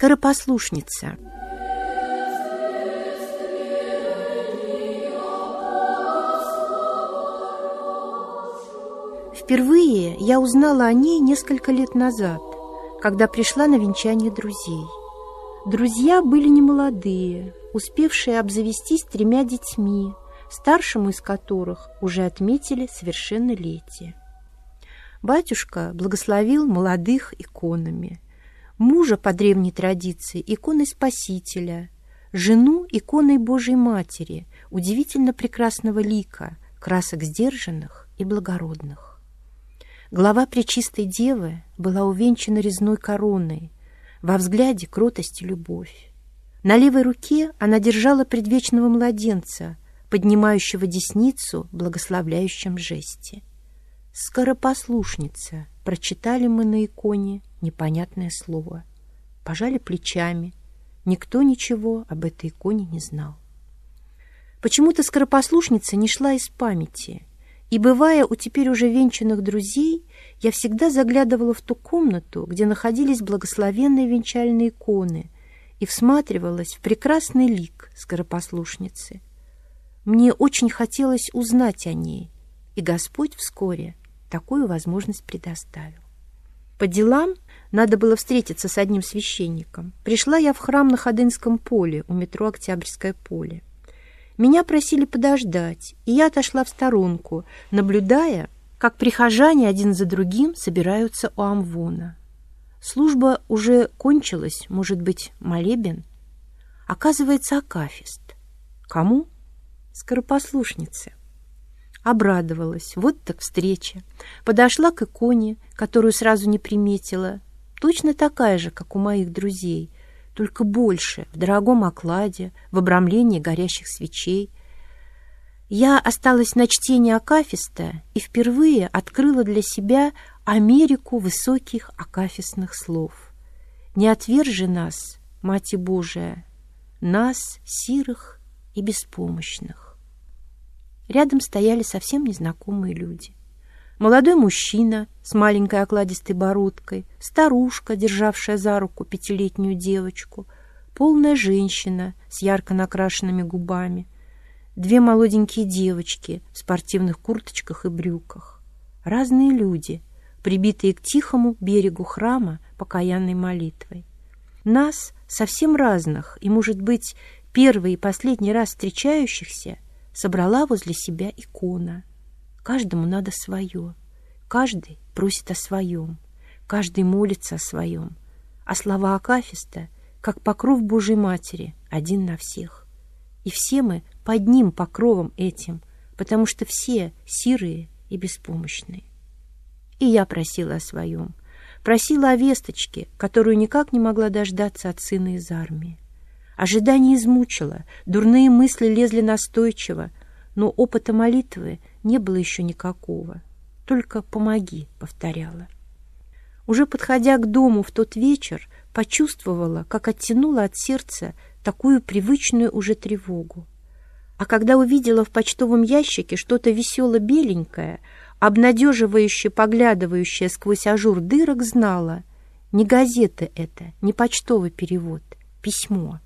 Скоропослушница. Впервые я узнала о ней несколько лет назад, когда пришла на венчание друзей. Друзья были немолодые, успевшие обзавестись тремя детьми, старшему из которых уже отметили совершеннолетие. Батюшка благословил молодых иконами, мужа по древней традиции иконой Спасителя, жену иконой Божьей Матери, удивительно прекрасного лика, красок сдержанных и благородных. Глава Пречистой Девы была увенчана резной короной, во взгляде кротость и любовь. На левой руке она держала предвечного младенца, поднимающего десницу в благословляющем жесте. «Скоропослушница», прочитали мы на иконе непонятное слово. Пожали плечами. Никто ничего об этой иконе не знал. Почему-то скоропослушница не шла из памяти, и, бывая у теперь уже венчанных друзей, я всегда заглядывала в ту комнату, где находились благословенные венчальные иконы, и всматривалась в прекрасный лик скоропослушницы. Мне очень хотелось узнать о ней, и Господь вскоре такую возможность предоставил. По делам надо было встретиться с одним священником. Пришла я в храм на Ходынском поле у метро Октябрьское поле. Меня просили подождать, и я отошла в сторонку, наблюдая, как прихожане один за другим собираются у Амвона. Служба уже кончилась, может быть, молебен? Оказывается, Акафист. Кому? Скоропослушнице. Обрадовалась. Вот так встреча. Подошла к иконе, которую сразу не приметила. Точно такая же, как у моих друзей, только больше, в дорогом окладе, в обрамлении горящих свечей. Я осталась на чтении Акафиста и впервые открыла для себя Америку высоких акафистных слов. «Не отвержи нас, Мать Божия, нас, сирых и беспомощных». Рядом стояли совсем незнакомые люди. Молодой мужчина с маленькой окладистой бородкой, старушка, державшая за руку пятилетнюю девочку, полная женщина с ярко накрашенными губами, две молоденькие девочки в спортивных курточках и брюках. Разные люди, прибитые к тихому берегу храма покаянной молитвой. Нас, совсем разных и, может быть, первый и последний раз встречающихся – собрала возле себя икона. Каждому надо свое. Каждый просит о своем. Каждый молится о своем. А слова Акафиста, как покров Божьей Матери, один на всех. И все мы под ним покровом этим, потому что все сирые и беспомощные. И я просила о своем. Просила о весточке, которую никак не могла дождаться от сына из армии. Ожидание измучило, дурные мысли лезли настойчиво, но опыта молитвы не было еще никакого. Только «помоги», — повторяла. Уже подходя к дому в тот вечер, почувствовала, как оттянула от сердца такую привычную уже тревогу. А когда увидела в почтовом ящике что-то весело-беленькое, обнадеживающе поглядывающее сквозь ажур дырок, знала, не газета это, не почтовый перевод, письмо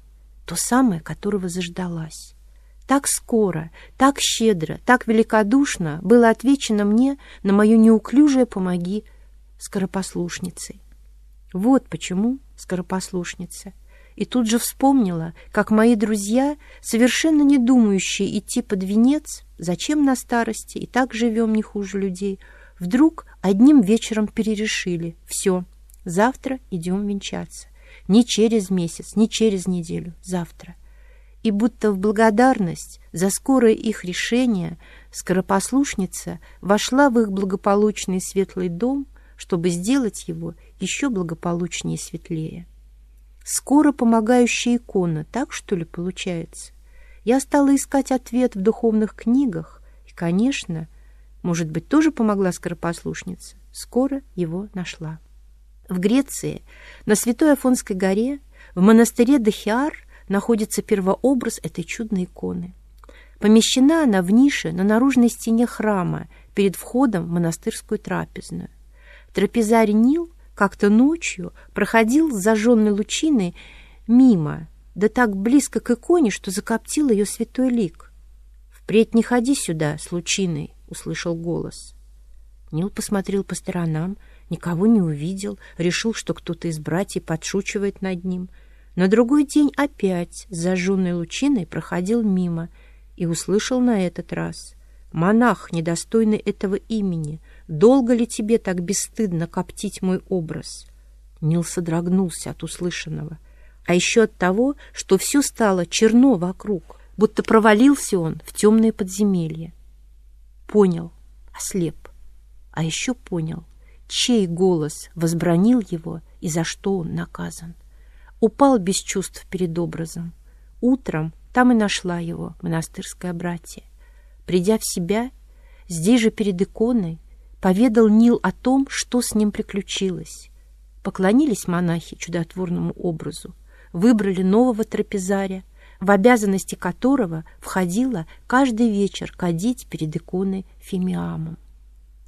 то самое, которого заждалась. Так скоро, так щедро, так великодушно было отвечено мне на мое неуклюжее «помоги» скоропослушницей. Вот почему скоропослушница. И тут же вспомнила, как мои друзья, совершенно не думающие идти под венец, зачем на старости, и так живем не хуже людей, вдруг одним вечером перерешили. Все, завтра идем венчаться. Не через месяц, не через неделю, завтра. И будто в благодарность за скорое их решение скоропослушница вошла в их благополучный светлый дом, чтобы сделать его еще благополучнее и светлее. Скоро помогающая икона, так что ли получается? Я стала искать ответ в духовных книгах, и, конечно, может быть, тоже помогла скоропослушница. Скоро его нашла. В Греции, на Святой Афонской горе, в монастыре Дахиар находится первообраз этой чудной иконы. Помещена она в нише на наружной стене храма перед входом в монастырскую трапезную. Трапезарь Нил как-то ночью проходил с зажженной лучиной мимо, да так близко к иконе, что закоптил ее святой лик. «Впредь не ходи сюда с лучиной», — услышал голос. Нил посмотрел по сторонам, никого не увидел, решил, что кто-то из братьев подшучивает над ним. На другой день опять с зажженной лучиной проходил мимо и услышал на этот раз. «Монах, недостойный этого имени, долго ли тебе так бесстыдно коптить мой образ?» Нил содрогнулся от услышанного, а еще от того, что все стало черно вокруг, будто провалился он в темное подземелье. Понял, ослеп, а еще понял, чей голос возбранил его и за что он наказан. Упал без чувств перед образом. Утром там и нашла его монастырская братья. Придя в себя, здесь же перед иконой, поведал Нил о том, что с ним приключилось. Поклонились монахи чудотворному образу, выбрали нового трапезаря, в обязанности которого входило каждый вечер кадить перед иконой Фимиамом.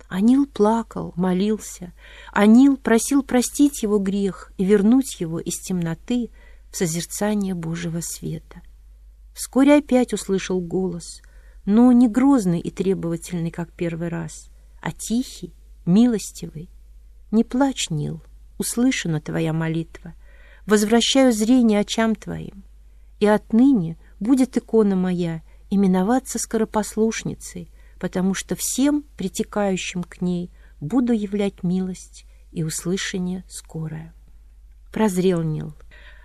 Анил плакал, молился. Анил просил простить его грех и вернуть его из темноты в созерцание Божьего света. Вскоре опять услышал голос, но не грозный и требовательный, как первый раз, а тихий, милостивый. «Не плачь, Нил, услышана твоя молитва. Возвращаю зрение очам твоим. И отныне будет икона моя именоваться скоропослушницей, потому что всем, притекающим к ней, буду являть милость и услышание скорое. Прозрел Нил.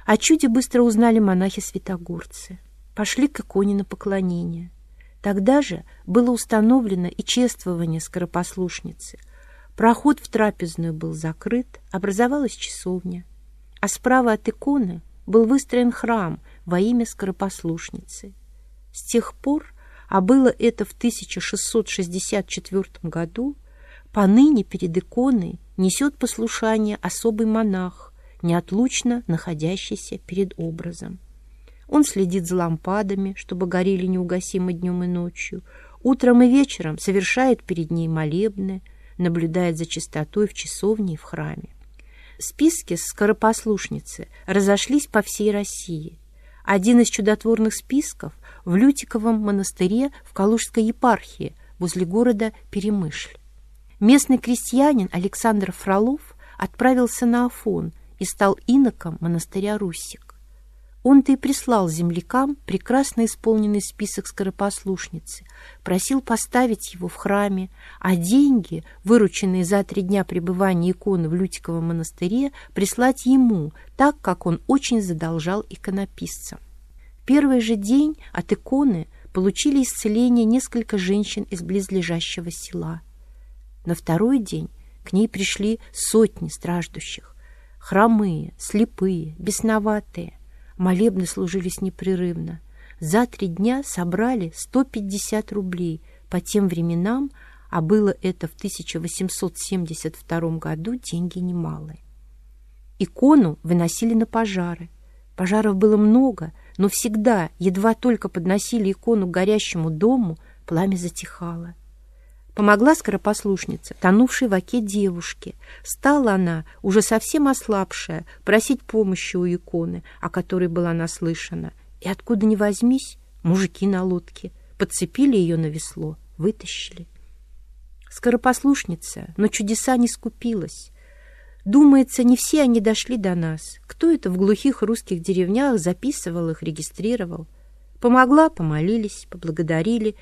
О чуде быстро узнали монахи-святогорцы. Пошли к иконе на поклонение. Тогда же было установлено и чествование скоропослушницы. Проход в трапезную был закрыт, образовалась часовня. А справа от иконы был выстроен храм во имя скоропослушницы. С тех пор а было это в 1664 году, поныне перед иконой несет послушание особый монах, неотлучно находящийся перед образом. Он следит за лампадами, чтобы горели неугасимо днем и ночью, утром и вечером совершает перед ней молебны, наблюдает за чистотой в часовне и в храме. Списки скоропослушницы разошлись по всей России. Один из чудотворных списков в Лютиковом монастыре в Калужской епархии возле города Перемышль. Местный крестьянин Александр Фролов отправился на Афон и стал иноком монастыря Русик. Он-то и прислал землякам прекрасно исполненный список скоропослушницы, просил поставить его в храме, а деньги, вырученные за три дня пребывания иконы в Лютиковом монастыре, прислать ему, так как он очень задолжал иконописцам первый же день от иконы получили исцеление несколько женщин из близлежащего села. На второй день к ней пришли сотни страждущих. Хромые, слепые, бесноватые. Молебны служились непрерывно. За три дня собрали 150 рублей. По тем временам, а было это в 1872 году, деньги немалые. Икону выносили на пожары. Пожаров было много, но всегда, едва только подносили икону к горящему дому, пламя затихало. Помогла скоропослушница, тонувшей в оке девушке. Стала она, уже совсем ослабшая, просить помощи у иконы, о которой была наслышана. И откуда ни возьмись, мужики на лодке подцепили ее на весло, вытащили. Скоропослушница, но чудеса не скупилась. Думается, не все они дошли до нас. Кто это в глухих русских деревнях записывал их, регистрировал? Помогла, помолились, поблагодарили,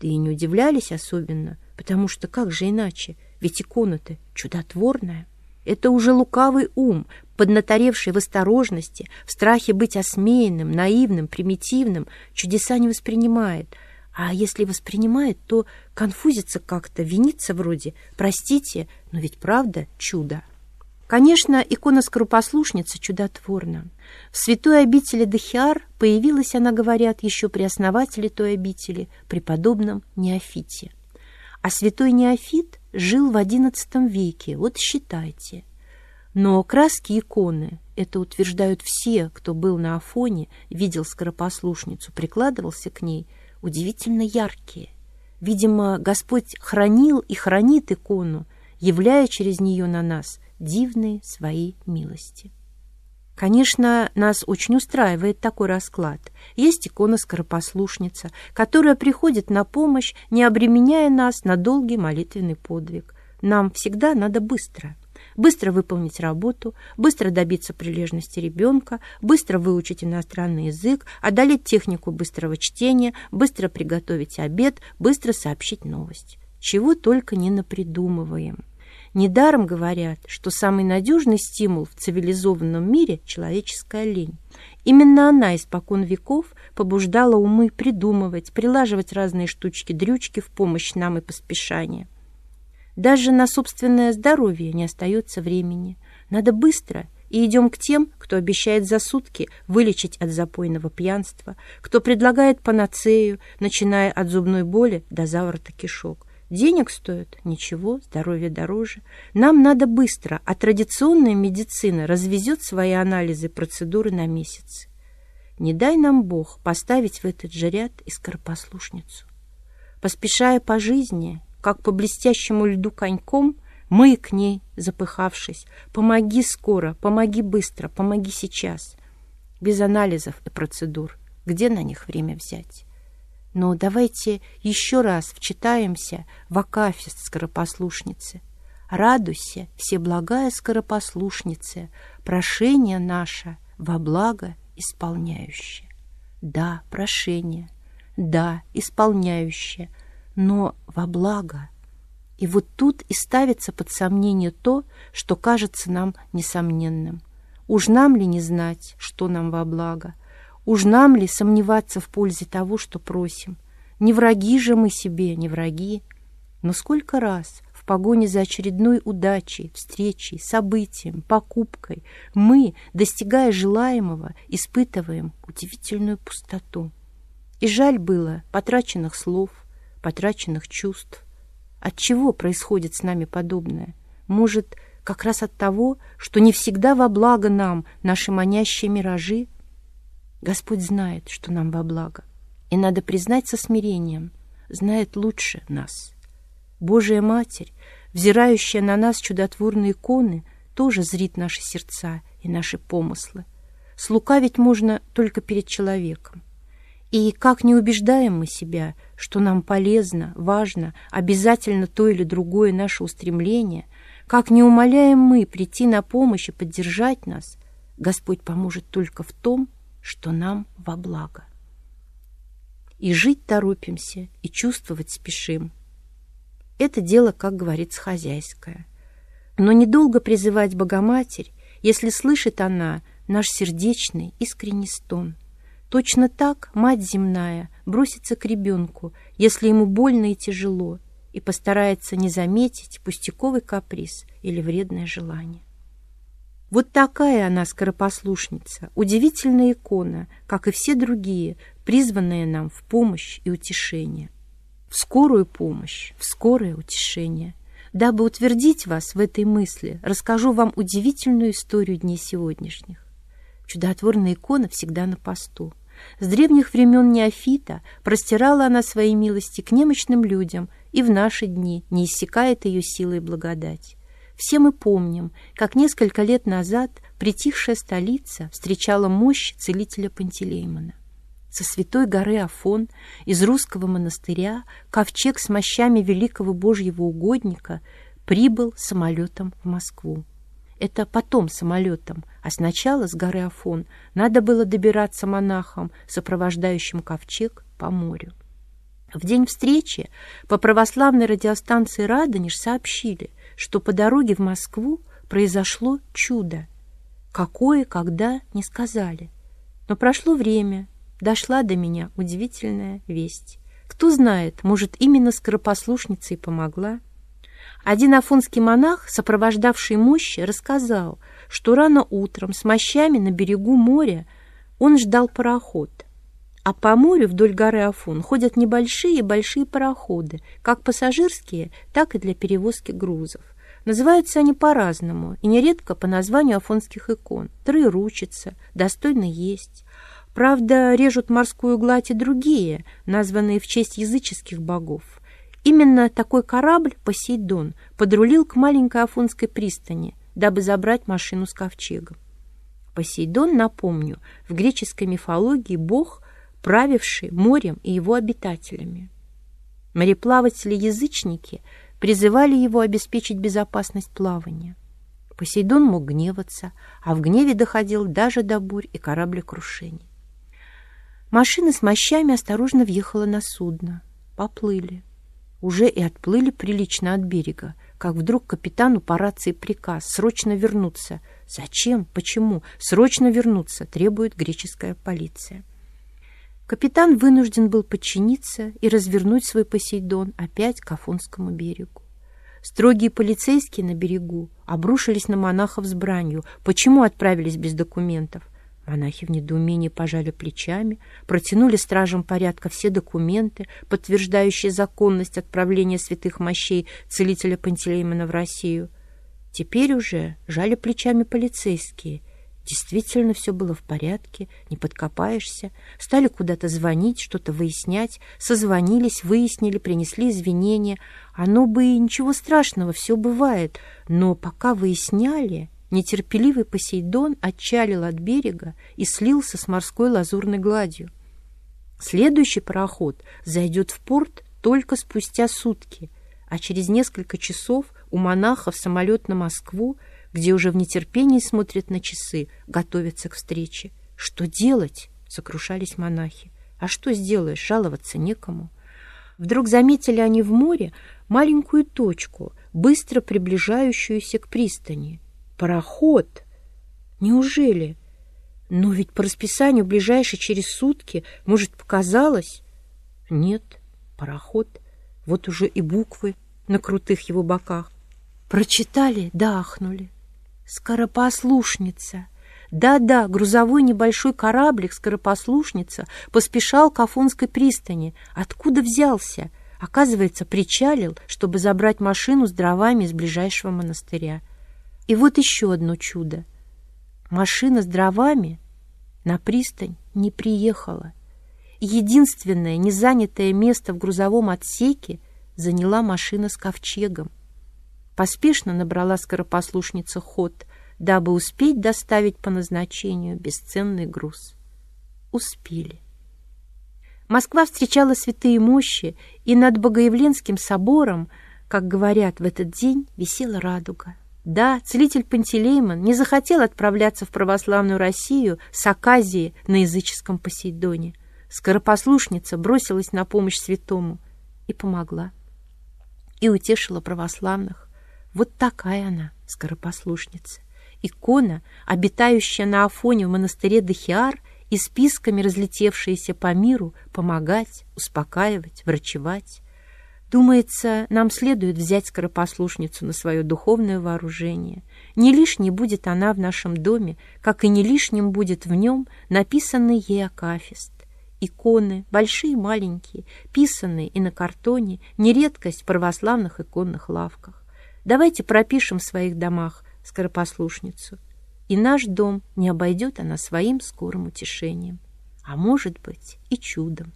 да и не удивлялись особенно, потому что как же иначе, ведь икона-то чудотворная. Это уже лукавый ум, поднаторевший в осторожности, в страхе быть осмеянным, наивным, примитивным, чудеса не воспринимает. А если воспринимает, то конфузится как-то, винится вроде «простите, но ведь правда чудо». Конечно, икона скоропослушницы чудотворна. В святой обители Дахиар появилась она, говорят, еще при основателе той обители, преподобном Неофите. А святой Неофит жил в XI веке, вот считайте. Но краски иконы, это утверждают все, кто был на Афоне, видел скоропослушницу, прикладывался к ней, удивительно яркие. Видимо, Господь хранил и хранит икону, являя через нее на нас – дивные свои милости. Конечно, нас очень устраивает такой расклад. Есть икона-скоропослушница, которая приходит на помощь, не обременяя нас на долгий молитвенный подвиг. Нам всегда надо быстро. Быстро выполнить работу, быстро добиться прилежности ребенка, быстро выучить иностранный язык, одолеть технику быстрого чтения, быстро приготовить обед, быстро сообщить новость. Чего только не напридумываем. Недаром говорят, что самый надежный стимул в цивилизованном мире – человеческая лень. Именно она испокон веков побуждала умы придумывать, прилаживать разные штучки-дрючки в помощь нам и поспешание. Даже на собственное здоровье не остается времени. Надо быстро – и идем к тем, кто обещает за сутки вылечить от запойного пьянства, кто предлагает панацею, начиная от зубной боли до заворота кишок. Денег стоит? Ничего, здоровье дороже. Нам надо быстро, а традиционная медицина развезет свои анализы процедуры на месяц. Не дай нам Бог поставить в этот же ряд и скоропослушницу. Поспешая по жизни, как по блестящему льду коньком, мы к ней, запыхавшись, помоги скоро, помоги быстро, помоги сейчас. Без анализов и процедур. Где на них время взять? Но давайте еще раз вчитаемся в Акафист скоропослушницы. Радуйся, все благая скоропослушница, прошение наше во благо исполняющее. Да, прошение, да, исполняющее, но во благо. И вот тут и ставится под сомнение то, что кажется нам несомненным. Уж нам ли не знать, что нам во благо – Уж нам ли сомневаться в пользе того, что просим? Не враги же мы себе, не враги. Но сколько раз в погоне за очередной удачей, встречей, событием, покупкой мы, достигая желаемого, испытываем удивительную пустоту. И жаль было потраченных слов, потраченных чувств. От чего происходит с нами подобное? Может, как раз от того, что не всегда во благо нам наши манящие миражи, Господь знает, что нам во благо, и надо признать со смирением, знает лучше нас. Божия Матерь, взирающая на нас чудотворные иконы, тоже зрит наши сердца и наши помыслы. Слукавить можно только перед человеком. И как не убеждаем мы себя, что нам полезно, важно, обязательно то или другое наше устремление, как не умоляем мы прийти на помощь и поддержать нас, Господь поможет только в том, что нам во благо. И жить торопимся, и чувствовать спешим. Это дело, как говорится, хозяйское. Но недолго призывать Богоматерь, если слышит она наш сердечный, искренний стон. Точно так мать земная бросится к ребенку, если ему больно и тяжело, и постарается не заметить пустяковый каприз или вредное желание. Вот такая она скоропослушница, удивительная икона, как и все другие, призванные нам в помощь и утешение. В скорую помощь, в скорое утешение. Дабы утвердить вас в этой мысли, расскажу вам удивительную историю дней сегодняшних. Чудотворная икона всегда на посту. С древних времен Неофита простирала она свои милости к немощным людям, и в наши дни не иссякает ее сила и благодать. Все мы помним, как несколько лет назад притихшая столица встречала мощь целителя Пантелеймона. Со святой горы Афон из русского монастыря ковчег с мощами великого Божьего угодника прибыл самолетом в Москву. Это потом самолетом, а сначала с горы Афон надо было добираться монахам, сопровождающим ковчег по морю. В день встречи по православной радиостанции «Радонеж» сообщили, что по дороге в Москву произошло чудо. Какое, когда, не сказали. Но прошло время, дошла до меня удивительная весть. Кто знает, может, именно скоропослушница и помогла. Один афонский монах, сопровождавший мощи, рассказал, что рано утром с мощами на берегу моря он ждал пароход. А по морю вдоль горы Афон ходят небольшие и большие пароходы, как пассажирские, так и для перевозки грузов. Называются они по-разному, и нередко по названию афонских икон. Троеручица, достойно есть. Правда, режут морскую гладь и другие, названные в честь языческих богов. Именно такой корабль, Посейдон, подрулил к маленькой афонской пристани, дабы забрать машину с ковчегом. Посейдон, напомню, в греческой мифологии бог, правивший морем и его обитателями. Мореплаватели-язычники призывали его обеспечить безопасность плавания. Посейдон мог гневаться, а в гневе доходил даже до бурь и кораблекрушений. Машина с мощами осторожно въехала на судно. Поплыли. Уже и отплыли прилично от берега, как вдруг капитану по рации приказ срочно вернуться. Зачем? Почему? Срочно вернуться, требует греческая полиция. Капитан вынужден был подчиниться и развернуть свой Посейдон опять к Афонскому берегу. Строгие полицейские на берегу обрушились на монахов с бранью. Почему отправились без документов? Монахи в недоумении пожали плечами, протянули стражам порядка все документы, подтверждающие законность отправления святых мощей целителя Пантелеймона в Россию. Теперь уже жали плечами полицейские Действительно все было в порядке, не подкопаешься. Стали куда-то звонить, что-то выяснять. Созвонились, выяснили, принесли извинения. Оно бы и ничего страшного, все бывает. Но пока выясняли, нетерпеливый Посейдон отчалил от берега и слился с морской лазурной гладью. Следующий пароход зайдет в порт только спустя сутки, а через несколько часов у монахов самолет на Москву где уже в нетерпении смотрят на часы, готовятся к встрече. Что делать? Сокрушались монахи. А что сделаешь? Жаловаться некому. Вдруг заметили они в море маленькую точку, быстро приближающуюся к пристани. Пароход! Неужели? Но ведь по расписанию ближайший через сутки, может, показалось? Нет, пароход. Вот уже и буквы на крутых его боках. Прочитали, да ахнули. Скоропослушница. Да-да, грузовой небольшой кораблик «Скоропослушница» поспешал к Афонской пристани. Откуда взялся? Оказывается, причалил, чтобы забрать машину с дровами из ближайшего монастыря. И вот еще одно чудо. Машина с дровами на пристань не приехала. Единственное незанятое место в грузовом отсеке заняла машина с ковчегом. Поспешно набрала скоропослушница ход, дабы успеть доставить по назначению бесценный груз. Успели. Москва встречала святые мощи, и над Богоявленским собором, как говорят, в этот день висела радуга. Да, целитель Пантелеймон не захотел отправляться в православную Россию с оказией на языческом Посейдоне. Скоропослушница бросилась на помощь святому и помогла, и утешила православных. Вот такая она, скоропослушница. Икона, обитающая на Афоне в монастыре Дахиар и списками разлетевшиеся по миру, помогать, успокаивать, врачевать. Думается, нам следует взять скоропослушницу на свое духовное вооружение. Не лишней будет она в нашем доме, как и не лишним будет в нем написанный ей акафист. Иконы, большие и маленькие, писанные и на картоне, не редкость в православных иконных лавках. Давайте пропишем в своих домах скоропослушницу, и наш дом не обойдет она своим скорым утешением, а может быть и чудом.